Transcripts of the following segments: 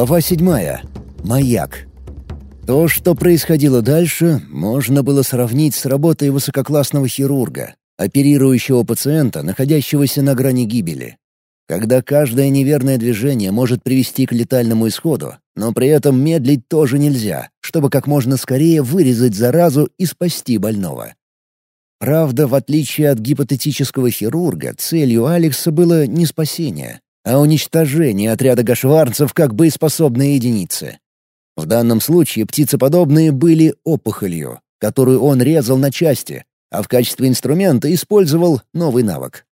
Глава седьмая. Маяк. То, что происходило дальше, можно было сравнить с работой высококлассного хирурга, оперирующего пациента, находящегося на грани гибели. Когда каждое неверное движение может привести к летальному исходу, но при этом медлить тоже нельзя, чтобы как можно скорее вырезать заразу и спасти больного. Правда, в отличие от гипотетического хирурга, целью Алекса было не спасение, а уничтожение отряда гашварцев как боеспособные единицы. В данном случае птицеподобные были опухолью, которую он резал на части, а в качестве инструмента использовал новый навык.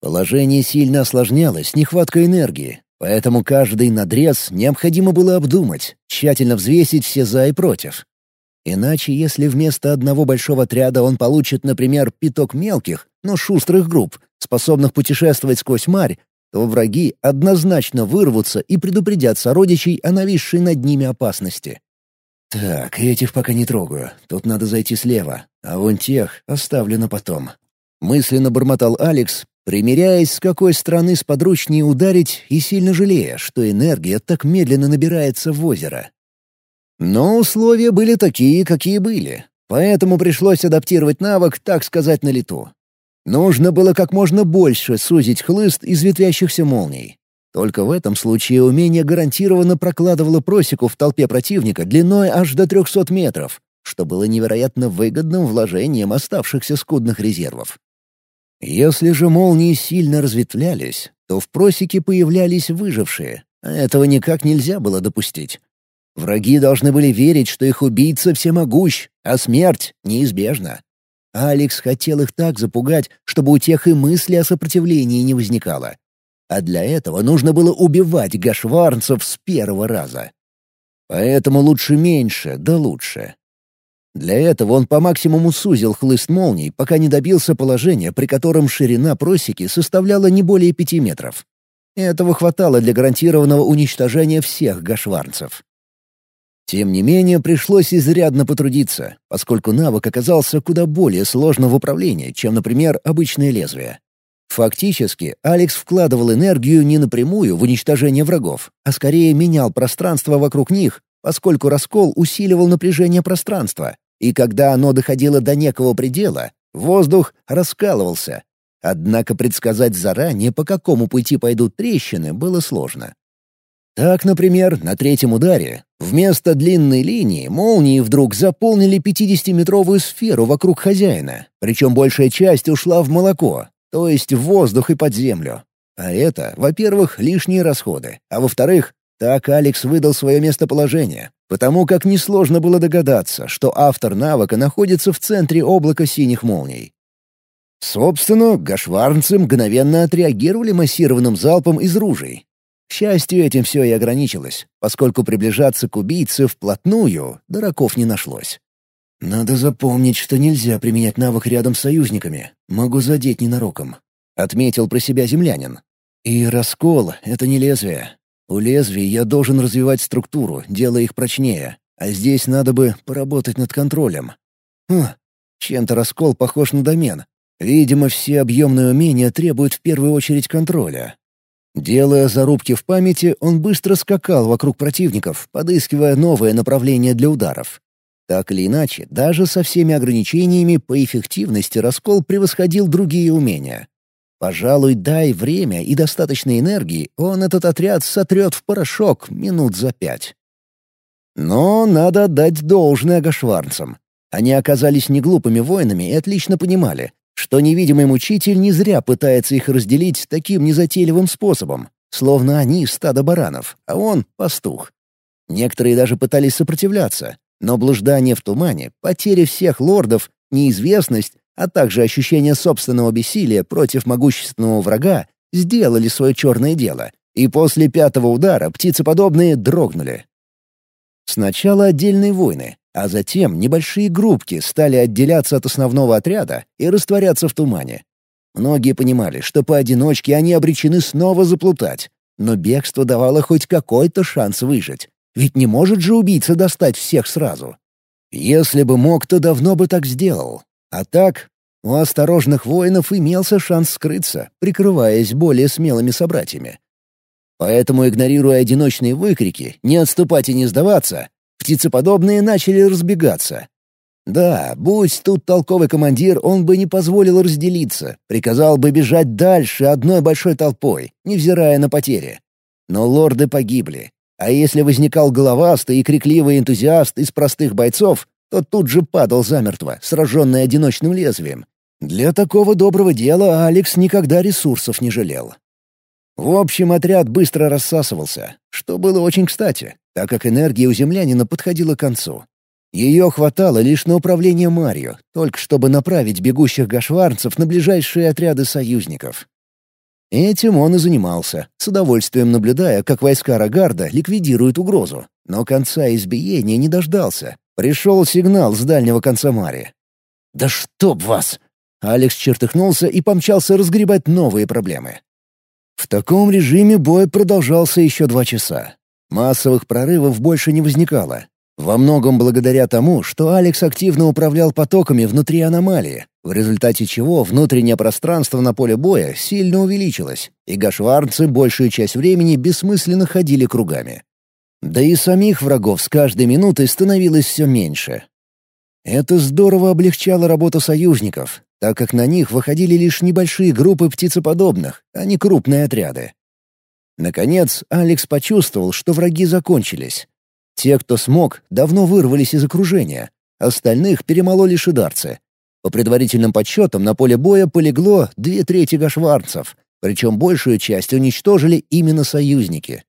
Положение сильно осложнялось нехваткой энергии, поэтому каждый надрез необходимо было обдумать, тщательно взвесить все «за» и «против». Иначе, если вместо одного большого отряда он получит, например, пяток мелких, но шустрых групп, способных путешествовать сквозь марь, то враги однозначно вырвутся и предупредят сородичей о нависшей над ними опасности. «Так, этих пока не трогаю. Тут надо зайти слева, а вон тех оставлю на потом». Мысленно бормотал Алекс, примеряясь, с какой стороны сподручнее ударить и сильно жалея, что энергия так медленно набирается в озеро. Но условия были такие, какие были, поэтому пришлось адаптировать навык, так сказать, на лету. Нужно было как можно больше сузить хлыст из ветвящихся молний. Только в этом случае умение гарантированно прокладывало просеку в толпе противника длиной аж до 300 метров, что было невероятно выгодным вложением оставшихся скудных резервов. Если же молнии сильно разветвлялись, то в просеке появлялись выжившие, а этого никак нельзя было допустить. Враги должны были верить, что их убийца всемогущ, а смерть неизбежна. Алекс хотел их так запугать, чтобы у тех и мысли о сопротивлении не возникало. А для этого нужно было убивать гашварнцев с первого раза. Поэтому лучше меньше, да лучше. Для этого он по максимуму сузил хлыст молний, пока не добился положения, при котором ширина просеки составляла не более пяти метров. Этого хватало для гарантированного уничтожения всех гашварнцев. Тем не менее, пришлось изрядно потрудиться, поскольку навык оказался куда более сложным в управлении, чем, например, обычное лезвие. Фактически, Алекс вкладывал энергию не напрямую в уничтожение врагов, а скорее менял пространство вокруг них, поскольку раскол усиливал напряжение пространства, и когда оно доходило до некого предела, воздух раскалывался. Однако предсказать заранее, по какому пути пойдут трещины, было сложно. Так, например, на третьем ударе вместо длинной линии молнии вдруг заполнили 50-метровую сферу вокруг хозяина, причем большая часть ушла в молоко, то есть в воздух и под землю. А это, во-первых, лишние расходы, а во-вторых, так Алекс выдал свое местоположение, потому как несложно было догадаться, что автор навыка находится в центре облака синих молний. Собственно, гашварнцы мгновенно отреагировали массированным залпом из ружей, к счастью, этим все и ограничилось, поскольку приближаться к убийце вплотную дураков не нашлось. «Надо запомнить, что нельзя применять навык рядом с союзниками. Могу задеть ненароком», — отметил про себя землянин. «И раскол — это не лезвие. У лезвий я должен развивать структуру, делая их прочнее, а здесь надо бы поработать над контролем. Хм, чем-то раскол похож на домен. Видимо, все объемные умения требуют в первую очередь контроля, Делая зарубки в памяти, он быстро скакал вокруг противников, подыскивая новое направление для ударов. Так или иначе, даже со всеми ограничениями по эффективности раскол превосходил другие умения. Пожалуй, дай время и достаточно энергии, он этот отряд сотрет в порошок минут за пять. Но надо отдать должное гашварцам. Они оказались неглупыми воинами и отлично понимали, что невидимый мучитель не зря пытается их разделить таким незатейливым способом, словно они стадо баранов, а он — пастух. Некоторые даже пытались сопротивляться, но блуждание в тумане, потеря всех лордов, неизвестность, а также ощущение собственного бессилия против могущественного врага сделали свое черное дело, и после пятого удара птицеподобные дрогнули. Сначала отдельные войны, а затем небольшие группки стали отделяться от основного отряда и растворяться в тумане. Многие понимали, что поодиночке они обречены снова заплутать, но бегство давало хоть какой-то шанс выжить. Ведь не может же убийца достать всех сразу. Если бы мог, то давно бы так сделал. А так, у осторожных воинов имелся шанс скрыться, прикрываясь более смелыми собратьями. Поэтому, игнорируя одиночные выкрики «не отступать и не сдаваться», птицеподобные начали разбегаться. Да, будь тут толковый командир, он бы не позволил разделиться, приказал бы бежать дальше одной большой толпой, невзирая на потери. Но лорды погибли. А если возникал головастый и крикливый энтузиаст из простых бойцов, то тут же падал замертво, сраженный одиночным лезвием. Для такого доброго дела Алекс никогда ресурсов не жалел. В общем, отряд быстро рассасывался, что было очень кстати, так как энергия у землянина подходила к концу. Ее хватало лишь на управление Марью, только чтобы направить бегущих гашварцев на ближайшие отряды союзников. Этим он и занимался, с удовольствием наблюдая, как войска Рогарда ликвидируют угрозу. Но конца избиения не дождался. Пришел сигнал с дальнего конца Мари. «Да чтоб вас!» Алекс чертыхнулся и помчался разгребать новые проблемы. В таком режиме бой продолжался еще два часа. Массовых прорывов больше не возникало, во многом благодаря тому, что Алекс активно управлял потоками внутри аномалии, в результате чего внутреннее пространство на поле боя сильно увеличилось, и гашварцы большую часть времени бессмысленно ходили кругами. Да и самих врагов с каждой минутой становилось все меньше. Это здорово облегчало работу союзников, так как на них выходили лишь небольшие группы птицеподобных, а не крупные отряды. Наконец, Алекс почувствовал, что враги закончились, те, кто смог, давно вырвались из окружения. Остальных перемололи шидарцы. По предварительным подсчетам, на поле боя полегло две трети гашварцев, причем большую часть уничтожили именно союзники.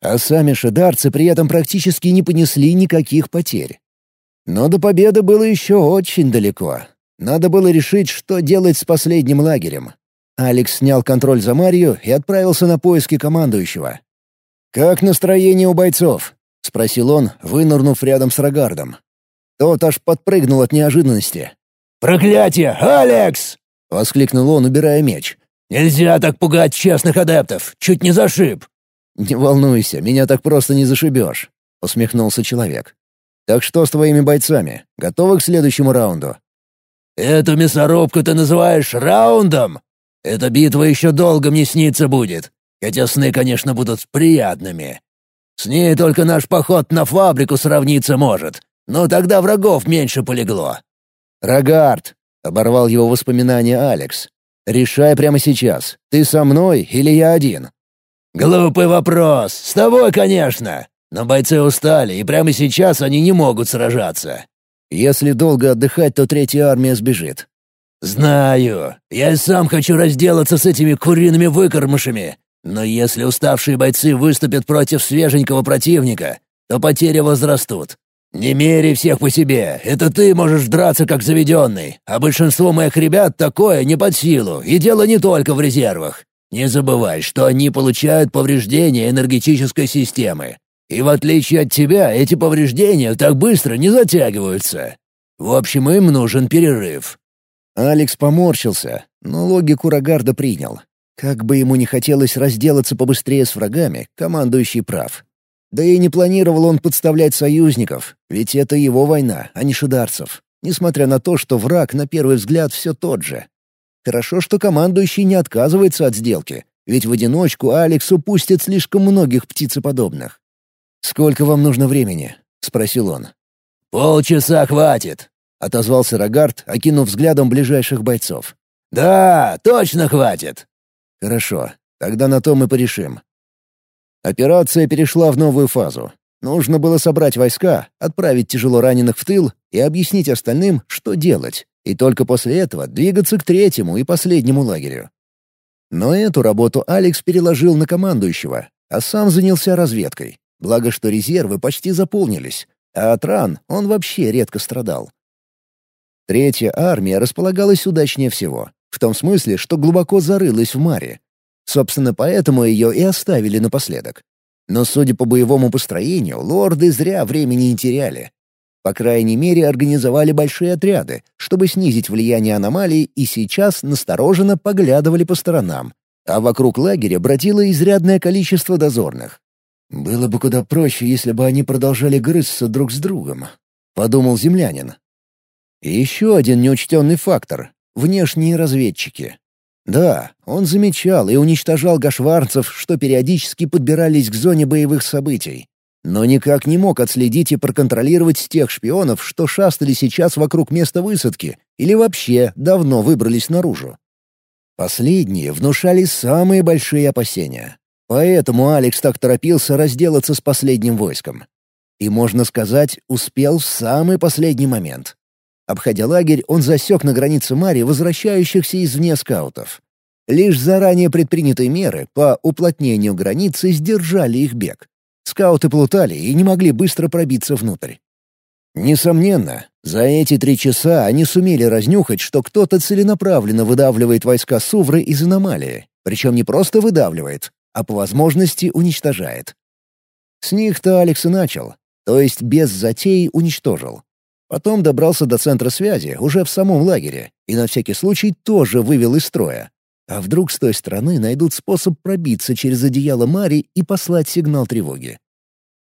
А сами шидарцы при этом практически не понесли никаких потерь. Но до победы было еще очень далеко. Надо было решить, что делать с последним лагерем. Алекс снял контроль за Марию и отправился на поиски командующего. «Как настроение у бойцов?» — спросил он, вынырнув рядом с Рогардом. Тот аж подпрыгнул от неожиданности. «Проклятие! Алекс!» — воскликнул он, убирая меч. «Нельзя так пугать честных адептов! Чуть не зашиб!» «Не волнуйся, меня так просто не зашибешь», — усмехнулся человек. «Так что с твоими бойцами? Готовы к следующему раунду?» «Эту мясорубку ты называешь раундом? Эта битва еще долго мне снится будет, хотя сны, конечно, будут приятными. С ней только наш поход на фабрику сравниться может. Но тогда врагов меньше полегло». «Рогард!» — оборвал его воспоминания Алекс. «Решай прямо сейчас, ты со мной или я один?» «Глупый вопрос. С тобой, конечно. Но бойцы устали, и прямо сейчас они не могут сражаться». «Если долго отдыхать, то третья армия сбежит». «Знаю. Я сам хочу разделаться с этими куриными выкормышами. Но если уставшие бойцы выступят против свеженького противника, то потери возрастут. Не меряй всех по себе, это ты можешь драться как заведенный, а большинство моих ребят такое не под силу, и дело не только в резервах. Не забывай, что они получают повреждения энергетической системы. И в отличие от тебя, эти повреждения так быстро не затягиваются. В общем, им нужен перерыв». Алекс поморщился, но логику Рогарда принял. Как бы ему не хотелось разделаться побыстрее с врагами, командующий прав. Да и не планировал он подставлять союзников, ведь это его война, а не шидарцев, несмотря на то, что враг на первый взгляд все тот же. Хорошо, что командующий не отказывается от сделки, ведь в одиночку Алекс упустит слишком многих птицеподобных. «Сколько вам нужно времени?» — спросил он. «Полчаса хватит», — отозвался Рогард, окинув взглядом ближайших бойцов. «Да, точно хватит. Хорошо, тогда на то мы порешим. Операция перешла в новую фазу. Нужно было собрать войска, отправить тяжело раненых в тыл и объяснить остальным, что делать, и только после этого двигаться к третьему и последнему лагерю. Но эту работу Алекс переложил на командующего, а сам занялся разведкой. Благо, что резервы почти заполнились, а от ран он вообще редко страдал. Третья армия располагалась удачнее всего. В том смысле, что глубоко зарылась в маре. Собственно, поэтому ее и оставили напоследок. Но, судя по боевому построению, лорды зря времени не теряли. По крайней мере, организовали большие отряды, чтобы снизить влияние аномалий, и сейчас настороженно поглядывали по сторонам. А вокруг лагеря бродило изрядное количество дозорных. «Было бы куда проще, если бы они продолжали грызться друг с другом», — подумал землянин. И еще один неучтенный фактор внешние разведчики. Да, он замечал и уничтожал гашварцев, что периодически подбирались к зоне боевых событий. Но никак не мог отследить и проконтролировать тех шпионов, что шастали сейчас вокруг места высадки или вообще давно выбрались наружу. Последние внушали самые большие опасения. Поэтому Алекс так торопился разделаться с последним войском. И, можно сказать, успел в самый последний момент. Обходя лагерь, он засек на границе Мари возвращающихся извне скаутов. Лишь заранее предпринятые меры по уплотнению границы сдержали их бег. Скауты плутали и не могли быстро пробиться внутрь. Несомненно, за эти три часа они сумели разнюхать, что кто-то целенаправленно выдавливает войска Сувры из аномалии. Причем не просто выдавливает, а по возможности уничтожает. С них-то Алекс и начал, то есть без затей уничтожил. Потом добрался до центра связи, уже в самом лагере, и на всякий случай тоже вывел из строя. А вдруг с той стороны найдут способ пробиться через одеяло Мари и послать сигнал тревоги.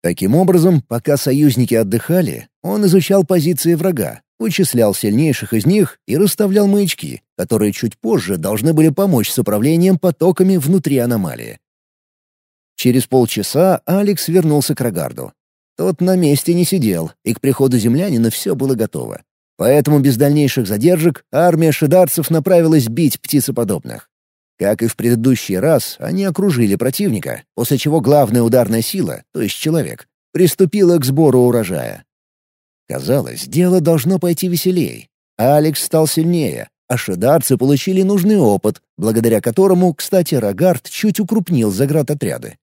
Таким образом, пока союзники отдыхали, он изучал позиции врага, вычислял сильнейших из них и расставлял маячки, которые чуть позже должны были помочь с управлением потоками внутри аномалии. Через полчаса Алекс вернулся к Рогарду. Тот на месте не сидел, и к приходу землянина все было готово. Поэтому без дальнейших задержек армия шидарцев направилась бить птицеподобных. Как и в предыдущий раз, они окружили противника, после чего главная ударная сила, то есть человек, приступила к сбору урожая. Казалось, дело должно пойти веселей. Алекс стал сильнее, а шидарцы получили нужный опыт, благодаря которому, кстати, Рогард чуть укрупнил заградотряды.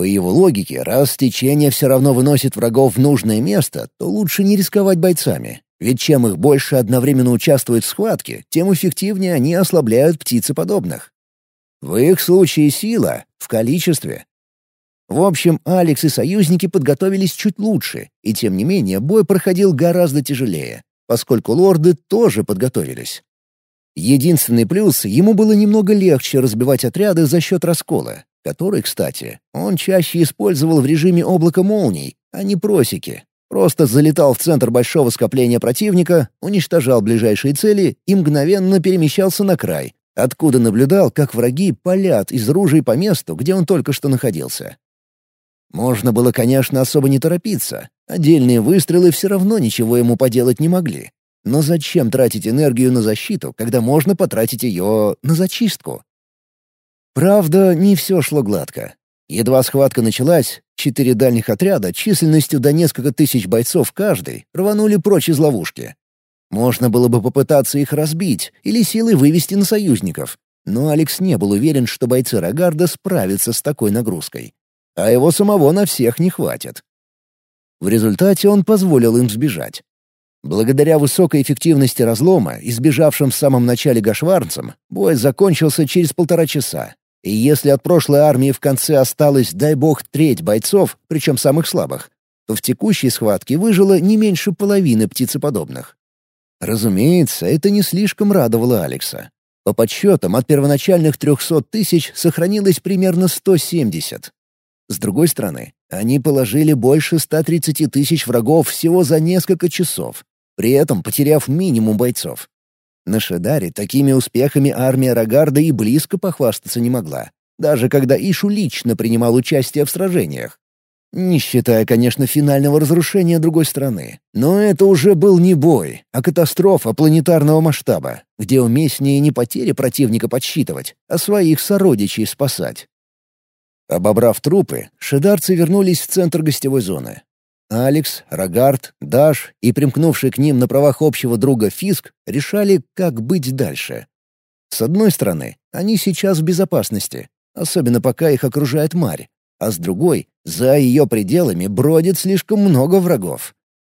По его логике, раз течение все равно выносит врагов в нужное место, то лучше не рисковать бойцами, ведь чем их больше одновременно участвует в схватке, тем эффективнее они ослабляют птицеподобных. В их случае сила — в количестве. В общем, Алекс и союзники подготовились чуть лучше, и тем не менее бой проходил гораздо тяжелее, поскольку лорды тоже подготовились. Единственный плюс — ему было немного легче разбивать отряды за счет раскола, который, кстати, он чаще использовал в режиме облака молний, а не просеки, Просто залетал в центр большого скопления противника, уничтожал ближайшие цели и мгновенно перемещался на край, откуда наблюдал, как враги палят из ружей по месту, где он только что находился. Можно было, конечно, особо не торопиться. Отдельные выстрелы все равно ничего ему поделать не могли. Но зачем тратить энергию на защиту, когда можно потратить ее на зачистку? Правда, не все шло гладко. Едва схватка началась, четыре дальних отряда численностью до несколько тысяч бойцов каждый рванули прочь из ловушки. Можно было бы попытаться их разбить или силой вывести на союзников, но Алекс не был уверен, что бойцы Рогарда справятся с такой нагрузкой. А его самого на всех не хватит. В результате он позволил им сбежать. Благодаря высокой эффективности разлома, избежавшим в самом начале гашварцам, бой закончился через полтора часа, и если от прошлой армии в конце осталось, дай бог, треть бойцов, причем самых слабых, то в текущей схватке выжило не меньше половины птицеподобных. Разумеется, это не слишком радовало Алекса. По подсчетам, от первоначальных 300 тысяч сохранилось примерно 170. С другой стороны, они положили больше 130 тысяч врагов всего за несколько часов, при этом потеряв минимум бойцов. На Шедаре такими успехами армия Рогарда и близко похвастаться не могла, даже когда Ишу лично принимал участие в сражениях. Не считая, конечно, финального разрушения другой страны. Но это уже был не бой, а катастрофа планетарного масштаба, где уместнее не потери противника подсчитывать, а своих сородичей спасать. Обобрав трупы, шедарцы вернулись в центр гостевой зоны. Алекс, Рогард, Даш и примкнувший к ним на правах общего друга Фиск решали, как быть дальше. С одной стороны, они сейчас в безопасности, особенно пока их окружает Марь, а с другой, за ее пределами бродит слишком много врагов.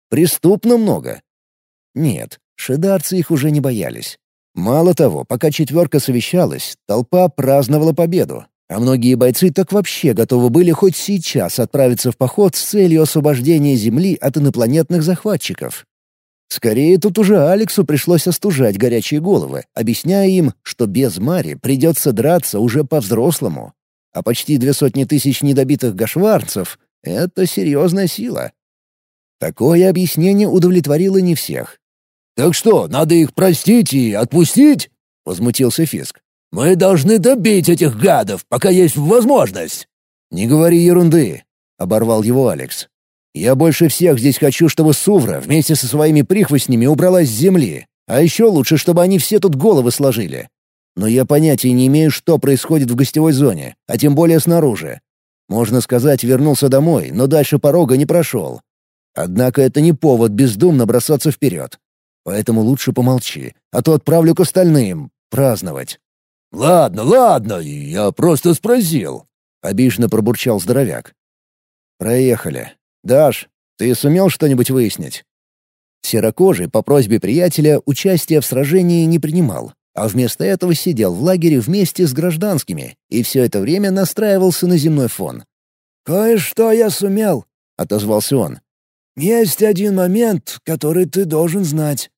Преступно много. Нет, шедарцы их уже не боялись. Мало того, пока четверка совещалась, толпа праздновала победу, а многие бойцы так вообще готовы были хоть сейчас отправиться в поход с целью освобождения Земли от инопланетных захватчиков. Скорее, тут уже Алексу пришлось остужать горячие головы, объясняя им, что без Мари придется драться уже по-взрослому. А почти две сотни тысяч недобитых гашварцев — это серьезная сила. Такое объяснение удовлетворило не всех. «Так что, надо их простить и отпустить?» — возмутился Фиск. Мы должны добить этих гадов, пока есть возможность!» «Не говори ерунды», — оборвал его Алекс. «Я больше всех здесь хочу, чтобы Сувра вместе со своими прихвостнями убралась с земли. А еще лучше, чтобы они все тут головы сложили. Но я понятия не имею, что происходит в гостевой зоне, а тем более снаружи. Можно сказать, вернулся домой, но дальше порога не прошел. Однако это не повод бездумно бросаться вперед. Поэтому лучше помолчи, а то отправлю к остальным праздновать. «Ладно, ладно, я просто спросил», — обиженно пробурчал здоровяк. «Проехали. Даш, ты сумел что-нибудь выяснить?» Серокожий по просьбе приятеля участия в сражении не принимал, а вместо этого сидел в лагере вместе с гражданскими и все это время настраивался на земной фон. «Кое-что я сумел», — отозвался он. «Есть один момент, который ты должен знать.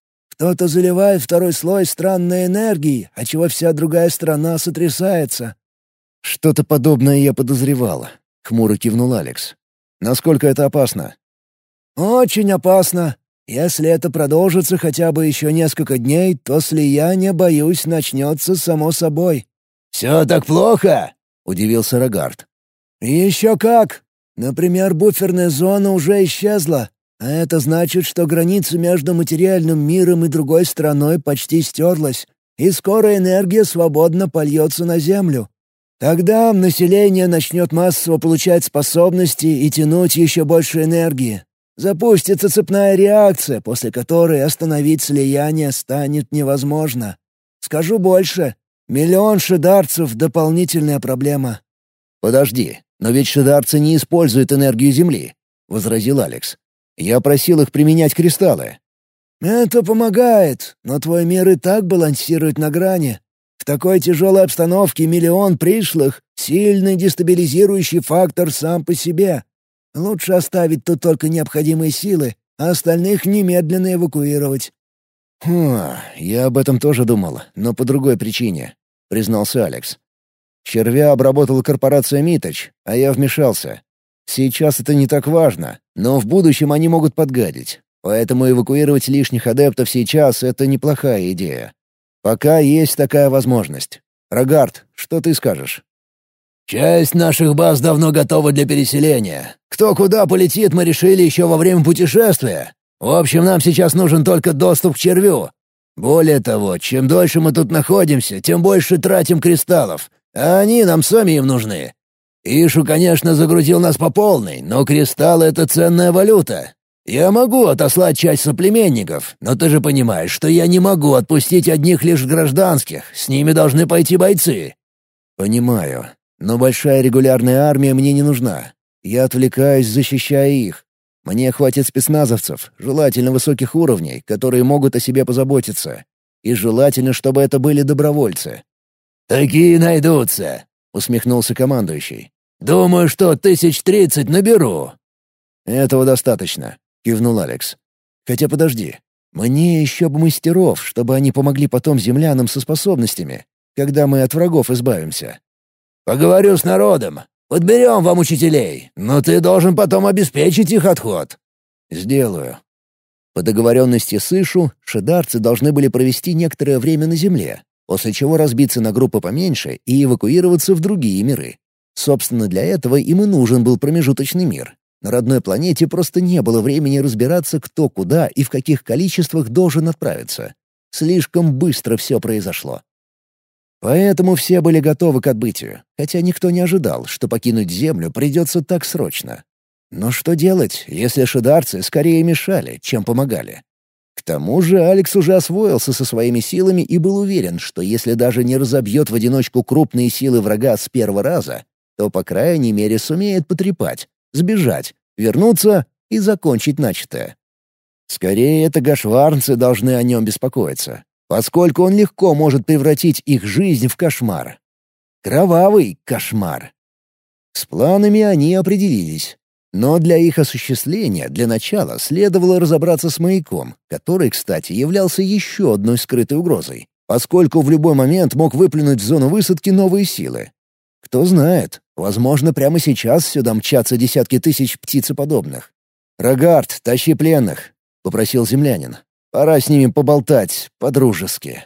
Кто-то заливает второй слой странной энергии, отчего вся другая страна сотрясается». «Что-то подобное я подозревал», — хмуро кивнул Алекс. «Насколько это опасно?» «Очень опасно. Если это продолжится хотя бы еще несколько дней, то слияние, боюсь, начнется само собой». «Все так плохо?» — удивился Рогард. «Еще как! Например, буферная зона уже исчезла, а это значит, что граница между материальным миром и другой страной почти стерлась, и скоро энергия свободно польется на Землю. Тогда население начнет массово получать способности и тянуть еще больше энергии. Запустится цепная реакция, после которой остановить слияние станет невозможно. Скажу больше. Миллион шидарцев — дополнительная проблема. «Подожди, но ведь шидарцы не используют энергию Земли», — возразил Алекс. «Я просил их применять кристаллы». «Это помогает, но твой мир и так балансирует на грани. В такой тяжелой обстановке миллион пришлых — сильный дестабилизирующий фактор сам по себе. Лучше оставить тут только необходимые силы, а остальных немедленно эвакуировать». «Хм, я об этом тоже думал, но по другой причине», — признался Алекс. «Червя обработала корпорация Миточ, а я вмешался. Сейчас это не так важно, но в будущем они могут подгадить. Поэтому эвакуировать лишних адептов сейчас — это неплохая идея. Пока есть такая возможность. Рогард, что ты скажешь?» Часть наших баз давно готова для переселения. Кто куда полетит, мы решили еще во время путешествия. В общем, нам сейчас нужен только доступ к червю. Более того, чем дольше мы тут находимся, тем больше тратим кристаллов, а они нам сами им нужны. Ишу, конечно, загрузил нас по полной, но кристаллы — это ценная валюта. Я могу отослать часть соплеменников, но ты же понимаешь, что я не могу отпустить одних лишь гражданских, с ними должны пойти бойцы». «Понимаю. Но большая регулярная армия мне не нужна. Я отвлекаюсь, защищая их. Мне хватит спецназовцев, желательно высоких уровней, которые могут о себе позаботиться. И желательно, чтобы это были добровольцы». «Такие найдутся», — усмехнулся командующий. «Думаю, что тысяч тридцать наберу». «Этого достаточно», — кивнул Алекс. «Хотя подожди. Мне еще бы мастеров, чтобы они помогли потом землянам со способностями, когда мы от врагов избавимся. Поговорю с народом. Подберем вам учителей, но ты должен потом обеспечить их отход». «Сделаю». По договоренности с Ишу, шедарцы должны были провести некоторое время на Земле, после чего разбиться на группы поменьше и эвакуироваться в другие миры. Собственно, для этого им и нужен был промежуточный мир. На родной планете просто не было времени разбираться, кто куда и в каких количествах должен отправиться. Слишком быстро все произошло. Поэтому все были готовы к отбытию, хотя никто не ожидал, что покинуть Землю придется так срочно. Но что делать, если шидарцы скорее мешали, чем помогали? К тому же Алекс уже освоился со своими силами и был уверен, что если даже не разобьет в одиночку крупные силы врага с первого раза, то, по крайней мере, сумеет потрепать, сбежать, вернуться и закончить начатое. Скорее, это гашварнцы должны о нем беспокоиться поскольку он легко может превратить их жизнь в кошмар. Кровавый кошмар. С планами они определились. Но для их осуществления для начала следовало разобраться с маяком, который, кстати, являлся еще одной скрытой угрозой, поскольку в любой момент мог выплюнуть в зону высадки новые силы. Кто знает, возможно, прямо сейчас сюда мчатся десятки тысяч птицеподобных. «Рогард, тащи пленных», — попросил землянин. Пора с ними поболтать по-дружески.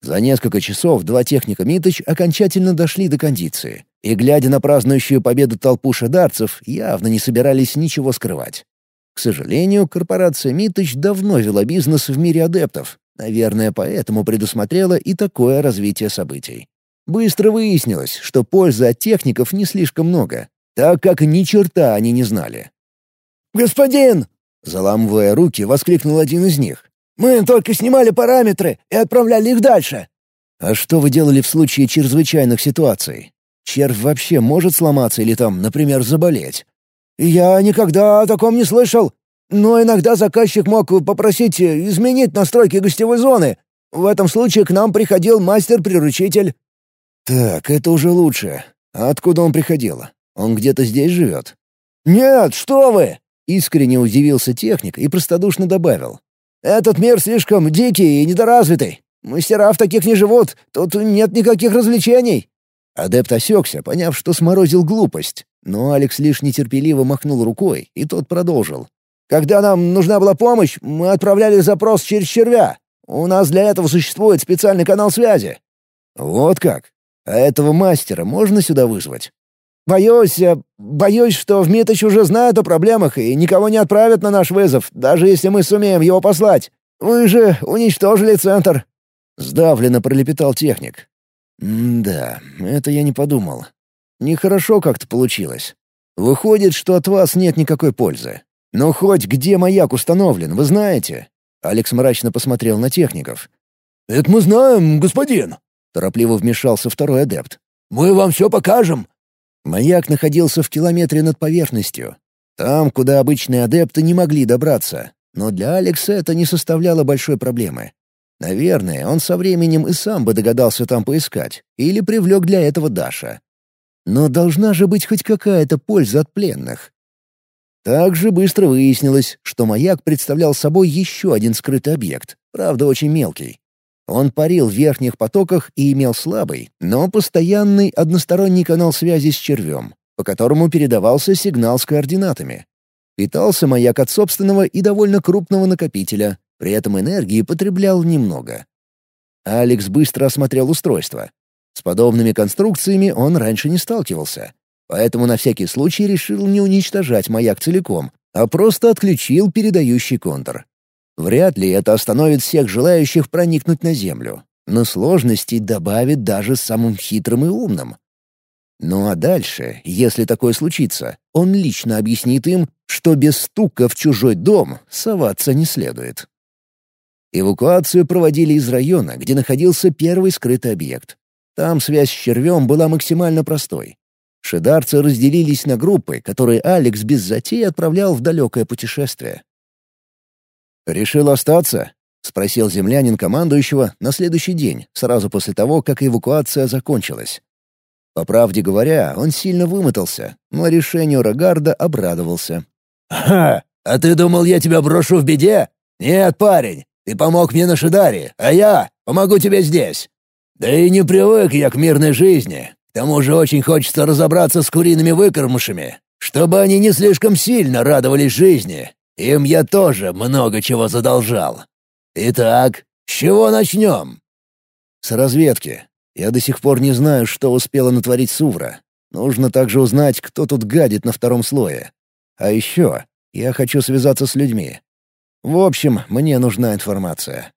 За несколько часов два техника Миточ окончательно дошли до кондиции, и, глядя на празднующую победу толпу шедарцев, явно не собирались ничего скрывать. К сожалению, корпорация Миточ давно вела бизнес в мире адептов, наверное, поэтому предусмотрела и такое развитие событий. Быстро выяснилось, что пользы от техников не слишком много, так как ни черта они не знали. «Господин!» — заламывая руки, воскликнул один из них. «Мы только снимали параметры и отправляли их дальше». «А что вы делали в случае чрезвычайных ситуаций? Червь вообще может сломаться или там, например, заболеть?» «Я никогда о таком не слышал. Но иногда заказчик мог попросить изменить настройки гостевой зоны. В этом случае к нам приходил мастер-приручитель». «Так, это уже лучше. А откуда он приходил? Он где-то здесь живет?» «Нет, что вы!» — искренне удивился техник и простодушно добавил. «Этот мир слишком дикий и недоразвитый. Мастера в таких не живут, тут нет никаких развлечений». Адепт осекся, поняв, что сморозил глупость. Но Алекс лишь нетерпеливо махнул рукой, и тот продолжил. «Когда нам нужна была помощь, мы отправляли запрос через червя. У нас для этого существует специальный канал связи». «Вот как? А этого мастера можно сюда вызвать?» «Боюсь, боюсь, что в Миточ уже знают о проблемах и никого не отправят на наш вызов, даже если мы сумеем его послать. Вы же уничтожили центр». Сдавленно пролепетал техник. «Да, это я не подумал. Нехорошо как-то получилось. Выходит, что от вас нет никакой пользы. Но хоть где маяк установлен, вы знаете?» Алекс мрачно посмотрел на техников. «Это мы знаем, господин», — торопливо вмешался второй адепт. «Мы вам все покажем». Маяк находился в километре над поверхностью. Там, куда обычные адепты не могли добраться. Но для Алекса это не составляло большой проблемы. Наверное, он со временем и сам бы догадался там поискать. Или привлек для этого Даша. Но должна же быть хоть какая-то польза от пленных. Также быстро выяснилось, что маяк представлял собой еще один скрытый объект, правда очень мелкий. Он парил в верхних потоках и имел слабый, но постоянный односторонний канал связи с червем, по которому передавался сигнал с координатами. Питался маяк от собственного и довольно крупного накопителя, при этом энергии потреблял немного. Алекс быстро осмотрел устройство. С подобными конструкциями он раньше не сталкивался, поэтому на всякий случай решил не уничтожать маяк целиком, а просто отключил передающий контур. Вряд ли это остановит всех желающих проникнуть на Землю, но сложностей добавит даже самым хитрым и умным. Ну а дальше, если такое случится, он лично объяснит им, что без стука в чужой дом соваться не следует. Эвакуацию проводили из района, где находился первый скрытый объект. Там связь с червем была максимально простой. Шидарцы разделились на группы, которые Алекс без затей отправлял в далекое путешествие. «Решил остаться?» — спросил землянин командующего на следующий день, сразу после того, как эвакуация закончилась. По правде говоря, он сильно вымотался, но решению Рогарда обрадовался. «Ха! А ты думал, я тебя брошу в беде? Нет, парень, ты помог мне на Шидаре, а я помогу тебе здесь. Да и не привык я к мирной жизни. К тому же очень хочется разобраться с куриными выкормышами, чтобы они не слишком сильно радовались жизни, им я тоже много чего задолжал. Итак, с чего начнем?» «С разведки. Я до сих пор не знаю, что успела натворить Сувра. Нужно также узнать, кто тут гадит на втором слое. А еще я хочу связаться с людьми. В общем, мне нужна информация.